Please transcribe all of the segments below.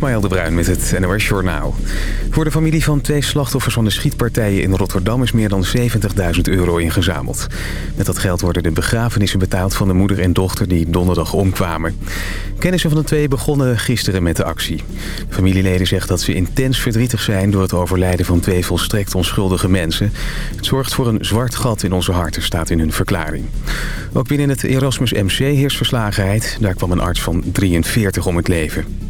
Ismaël de Bruin met het NOS Journaal. Voor de familie van twee slachtoffers van de schietpartijen in Rotterdam... is meer dan 70.000 euro ingezameld. Met dat geld worden de begrafenissen betaald van de moeder en dochter... die donderdag omkwamen. Kennissen van de twee begonnen gisteren met de actie. De familieleden zegt dat ze intens verdrietig zijn... door het overlijden van twee volstrekt onschuldige mensen. Het zorgt voor een zwart gat in onze harten, staat in hun verklaring. Ook binnen het Erasmus MC heerst verslagenheid. Daar kwam een arts van 43 om het leven.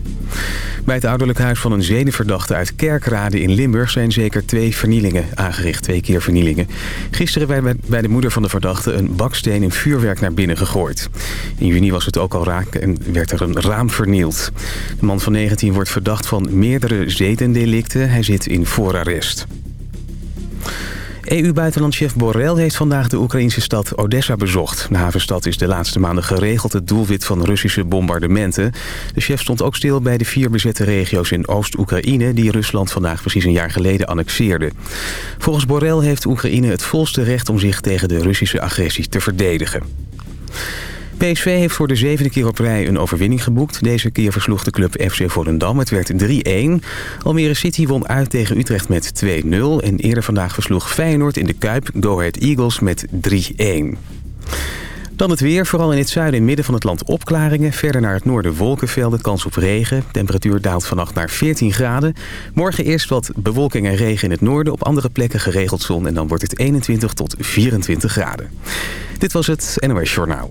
Bij het ouderlijk huis van een zedenverdachte uit Kerkrade in Limburg... zijn zeker twee vernielingen aangericht, twee keer vernielingen. Gisteren werd bij de moeder van de verdachte een baksteen en vuurwerk naar binnen gegooid. In juni was het ook al raak en werd er een raam vernield. De man van 19 wordt verdacht van meerdere zedendelicten. Hij zit in voorarrest. EU-buitenlandchef Borrell heeft vandaag de Oekraïnse stad Odessa bezocht. De havenstad is de laatste maanden geregeld het doelwit van Russische bombardementen. De chef stond ook stil bij de vier bezette regio's in Oost-Oekraïne... die Rusland vandaag precies een jaar geleden annexeerde. Volgens Borrell heeft Oekraïne het volste recht om zich tegen de Russische agressie te verdedigen. PSV heeft voor de zevende keer op rij een overwinning geboekt. Deze keer versloeg de club FC Volendam. Het werd 3-1. Almere City won uit tegen Utrecht met 2-0. En eerder vandaag versloeg Feyenoord in de Kuip Go Ahead Eagles met 3-1. Dan het weer, vooral in het zuiden en midden van het land opklaringen. Verder naar het noorden wolkenvelden, kans op regen. Temperatuur daalt vannacht naar 14 graden. Morgen eerst wat bewolking en regen in het noorden. Op andere plekken geregeld zon en dan wordt het 21 tot 24 graden. Dit was het NOS Journaal.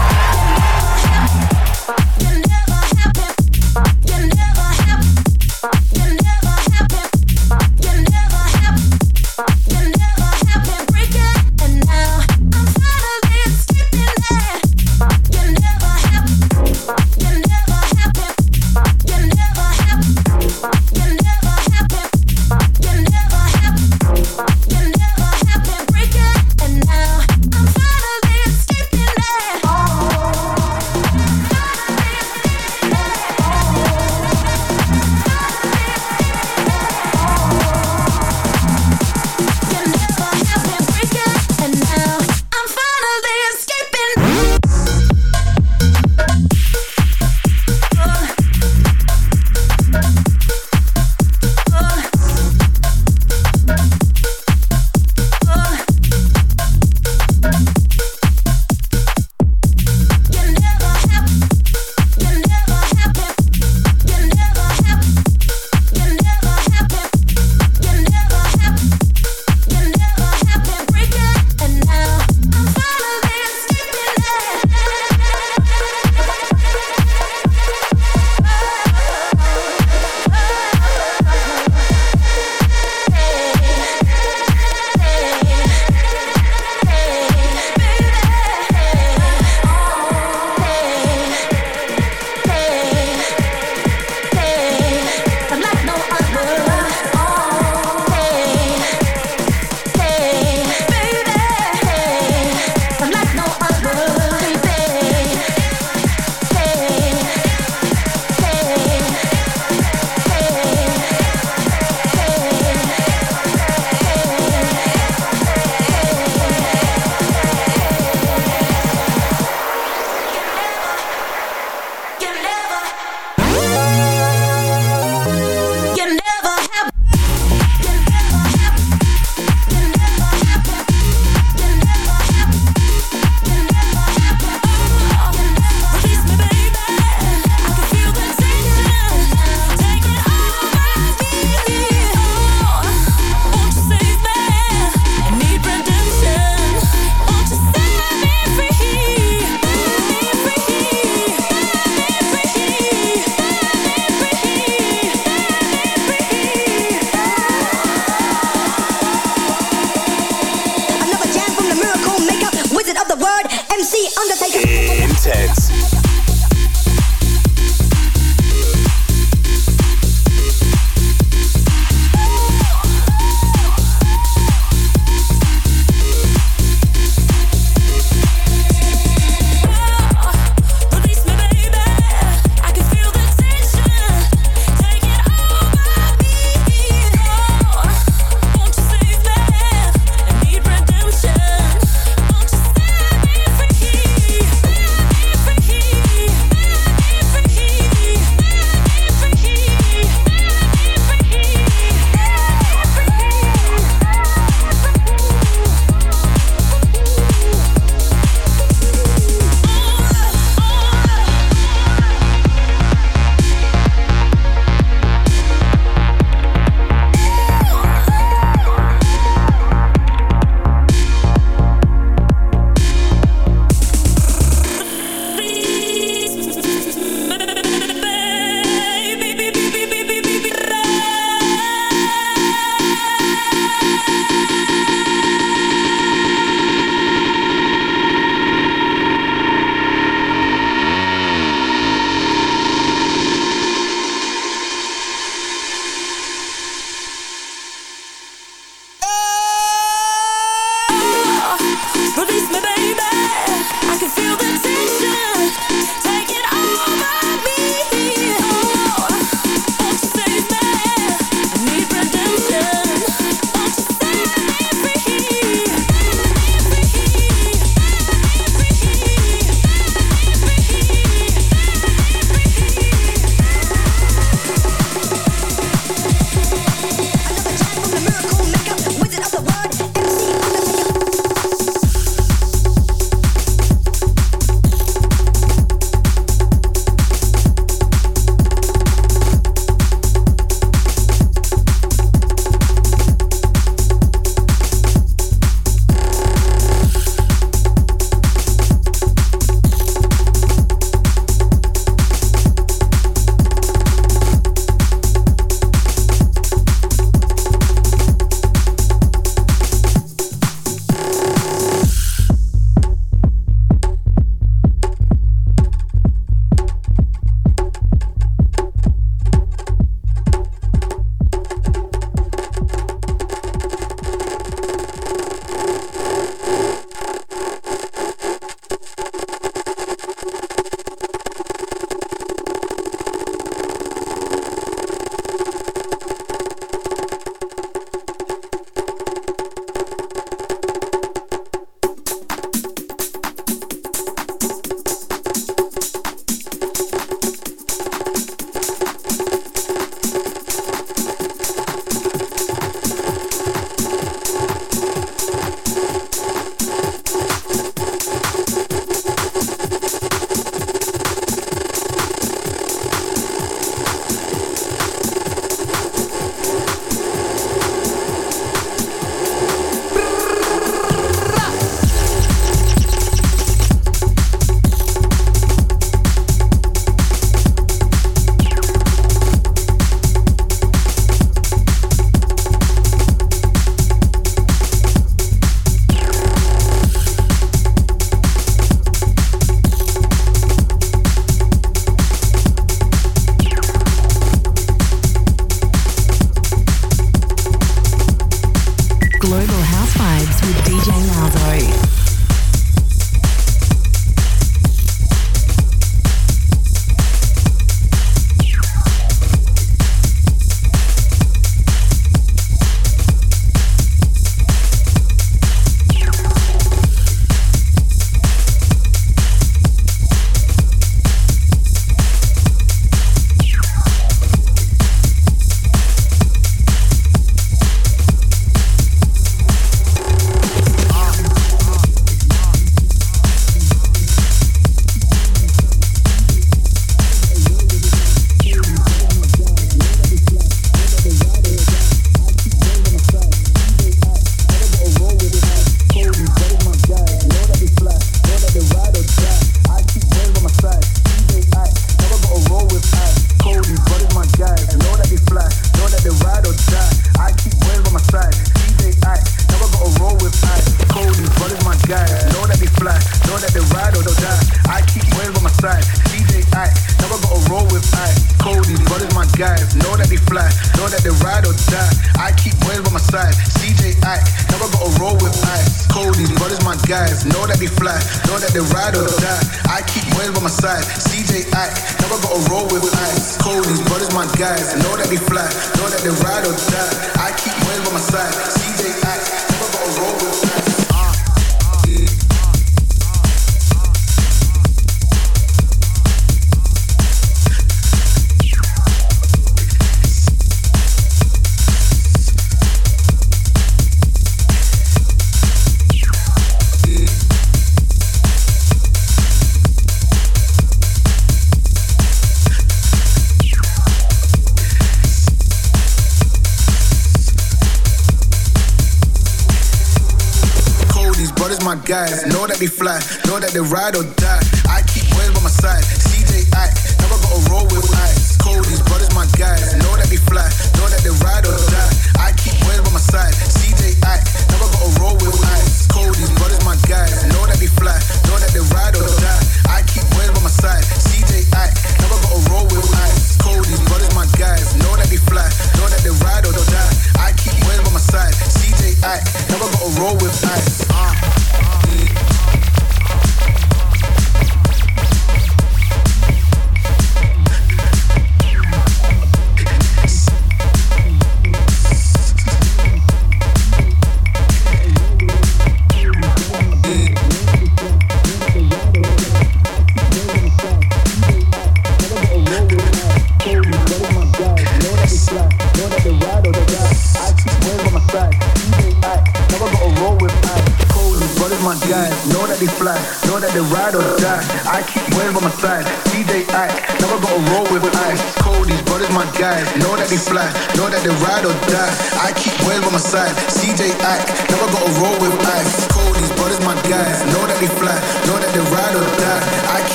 Ride or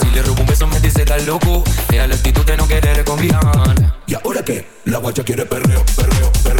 Si le robo un beso me dice tal loco Es la actitud de no querer confiar ¿Y ahora qué? La guacha quiere perreo, perreo, perreo,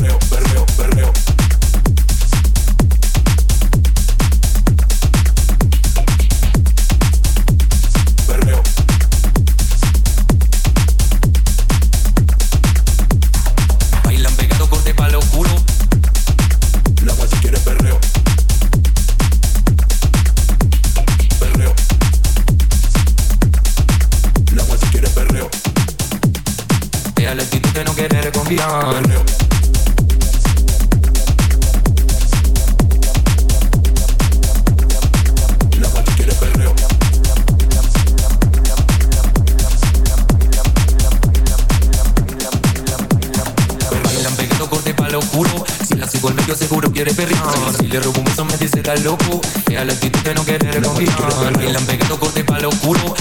estás loco. Deja la actitud de no querer combinar. Bailan pegado corte pa' lo oscuro.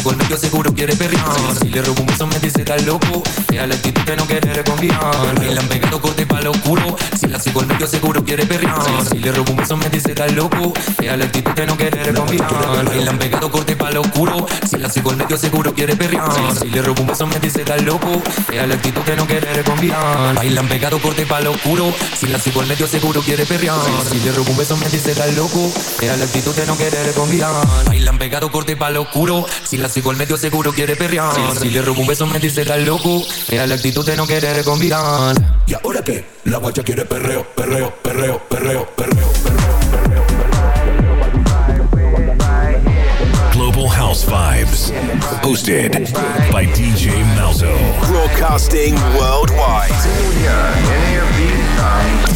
Sigo al medio seguro quiere perrear. Si le robo un beso me dice tal loco Es la actitud de no querer confiar. Bailan pegado con de palo oscuro. Si la sigo medio seguro quiere perrear. Si le robo un beso me dice tal loco Es la actitud de no querer confiar. Bailan pegado con de palo oscuro. Si la sigo medio seguro quiere perrear. Si le robo un beso me dice tal loco Es la actitud de no querer confiar. Bailan pegado corte palo oscuro. Si la sigo medio seguro quiere perrear. Si le robo un beso me dice tal loco Es la actitud de no querer confiar. Bailan pegado corte palo oscuro. Si la sigo al medio seguro quiere perrear Si le robo un beso me dice tal loco Es la actitud de no querer confiar ¿Y ahora qué? La guacha quiere perreo, perreo, perreo, perreo, perreo Global House Vibes. Hosted by DJ Malzo. Broadcasting worldwide.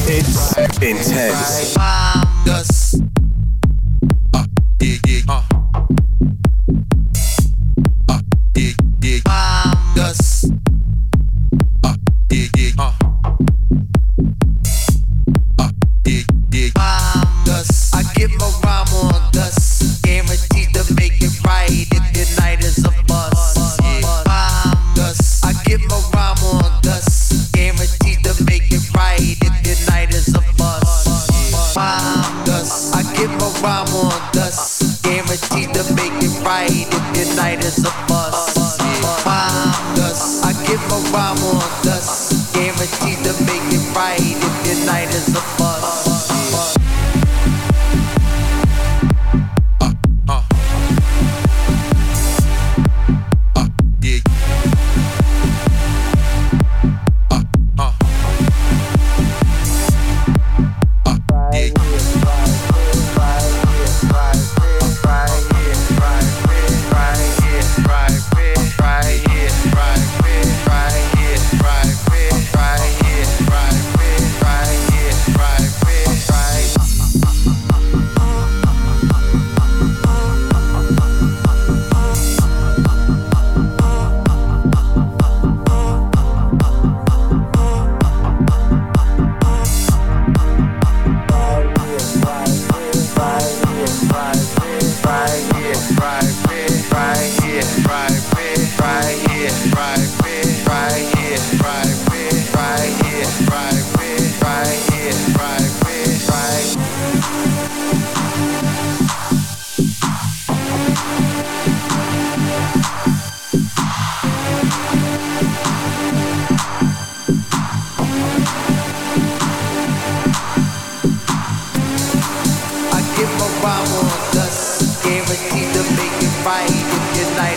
It's Intense.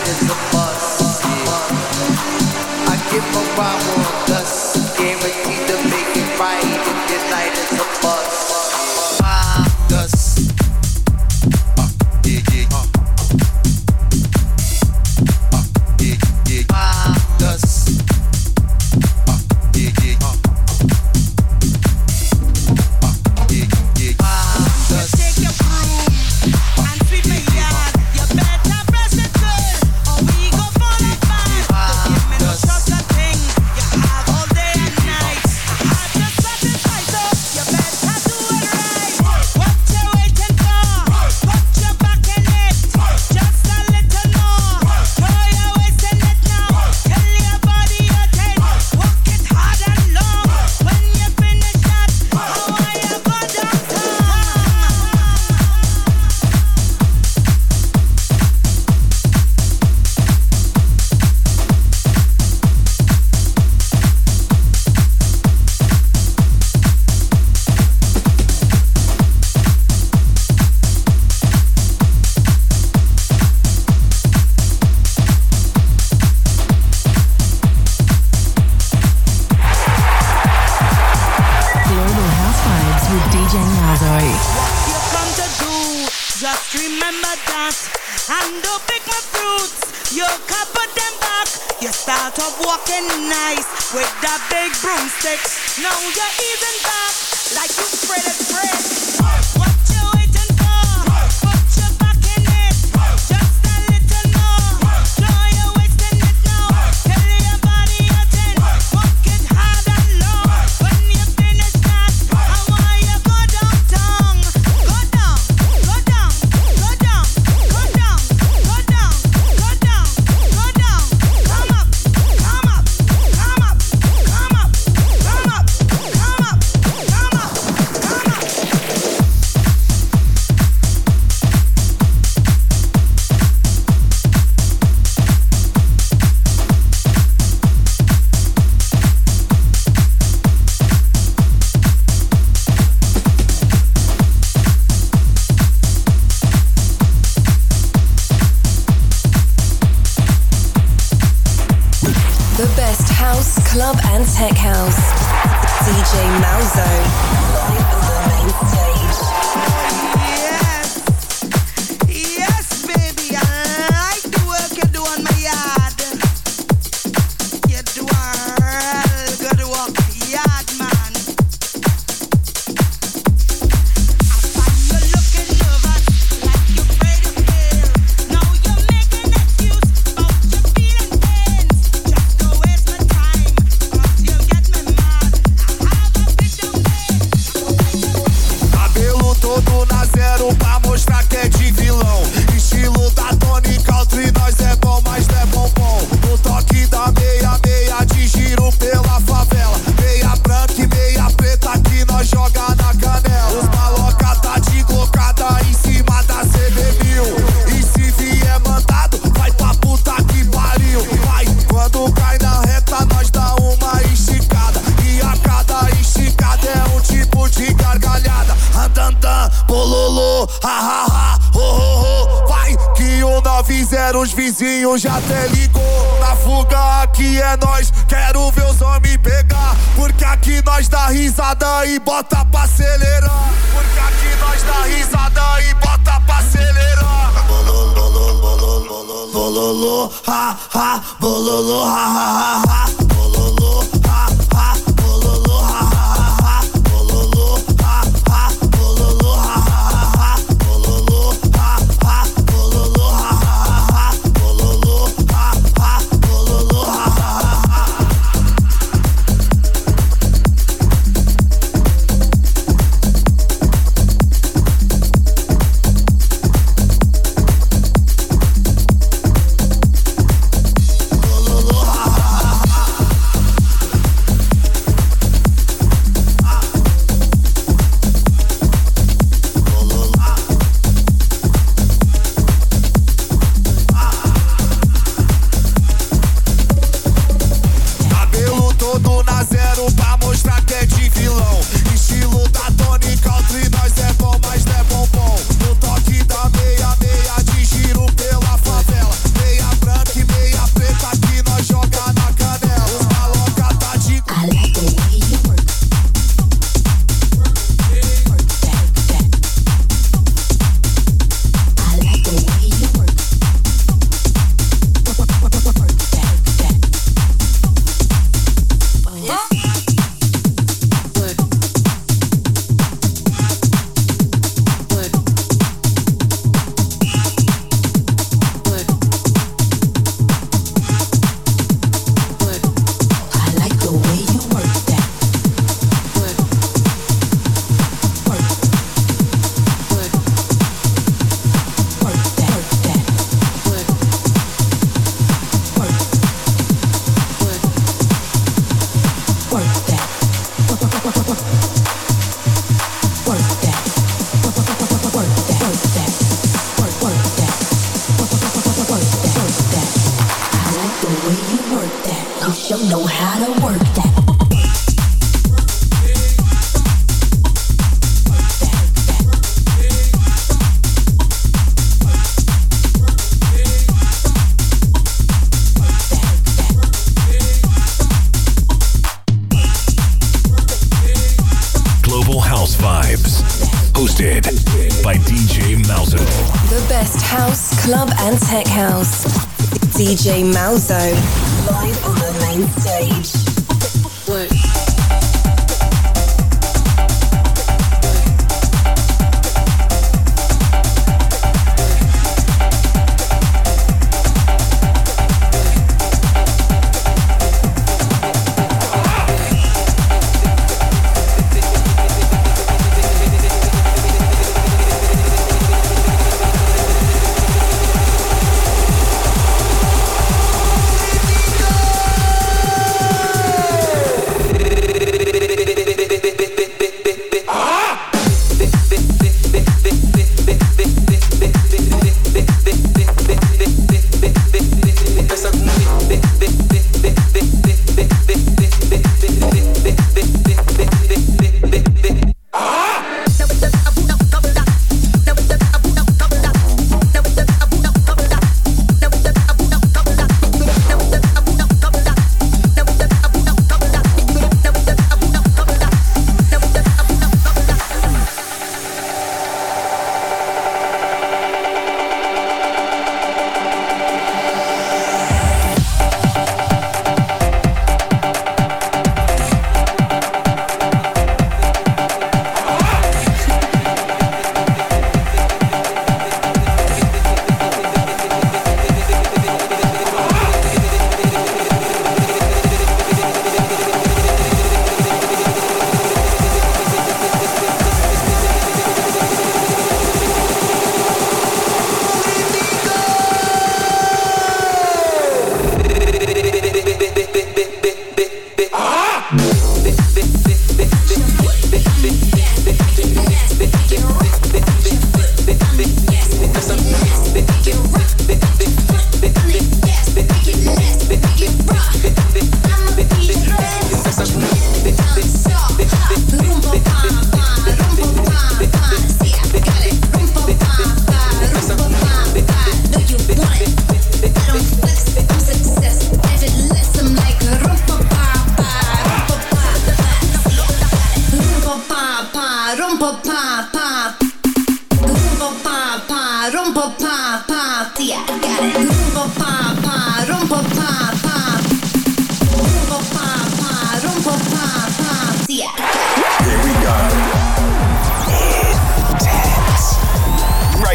Is a bust. I give a rhyme and like you spread a spread. vizinho já até ligou. Na fuga aqui é nós, quero ver os homens pegar. Porque aqui nós dá risada e bota pra acelerar. Porque aqui nós dá risada e bota pra acelerar. Bololô, bololô, bololô, ha, ha, bololô, ha, ha, ha, ha.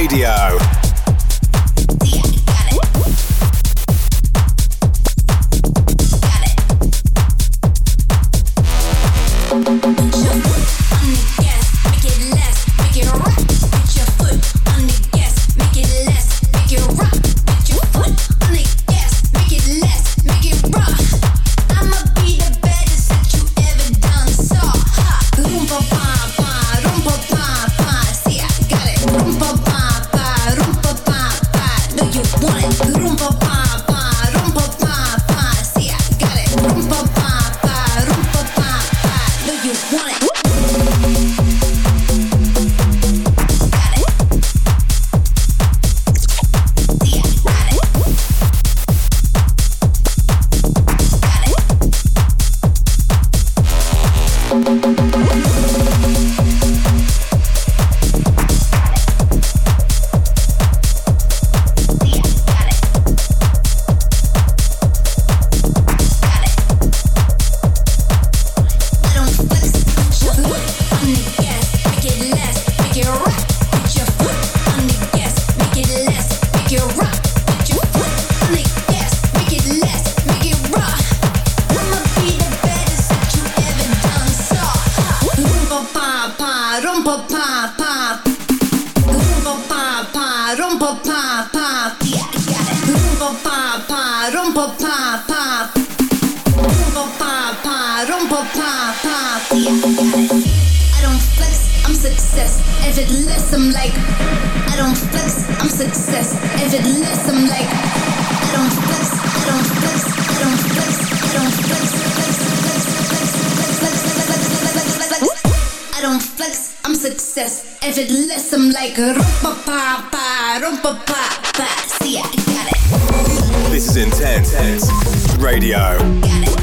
Radio. success. If it less, them like rumpa pa pa, rumpa pa pa. See, I got it. This is intense. Radio. Got it.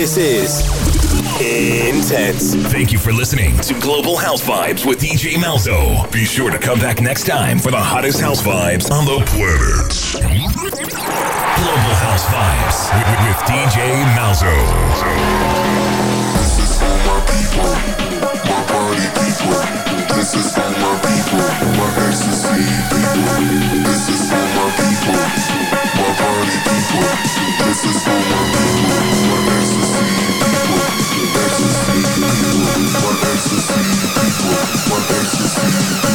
This is Intense. Thank you for listening to Global House Vibes with DJ Malzo. Be sure to come back next time for the hottest house vibes on the planet. Global House Vibes with, with DJ Malzo. This is for my people, my ecstasy people. This is for my people, my party people. This is for my ecstasy, equal, one ecstasy.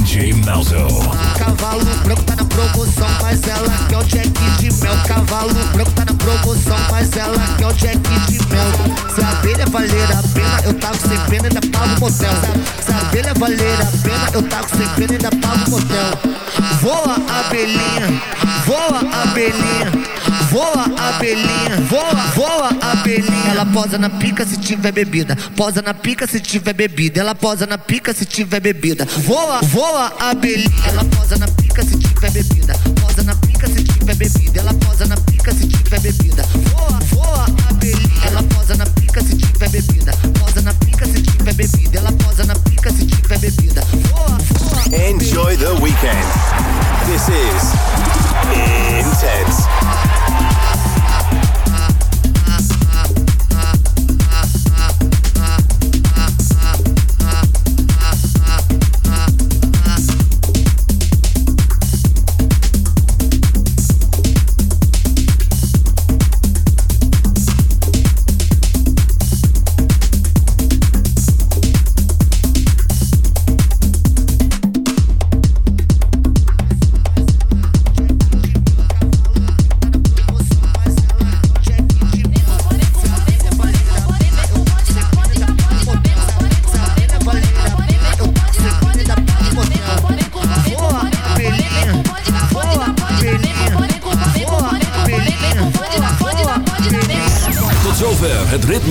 DJ Malzo. Cavalo branco tá na promoção, mas ela quer o Jack de mel. Cavalo branco tá na promoção, mas ela quer o Jack de mel. Se a abelha valer a pena, eu taco sem pena ainda pago o motel. Se a abelha valer a pena, eu taco sem pena ainda pago o motel. Voa abelhinha, voa abelhinha. Voa abelhinha, voa, voa abelhinha. Ela posa na pica se tiver bebida. Posa na pica se tiver bebida. Ela posa na pica se tiver bebida. Voa, voa abelhinha. Ela posa na pica se tiver bebida. Posa na pica se tiver bebida. Ela posa na pica se tiver bebida. Voa, voa, abelhinha. Ela posa na pica se tiver bebida. Posa na pica se tiver bebida. Ela posa na pica se tiver bebida. Voa, voa. Enjoy the weekend. This is Intense.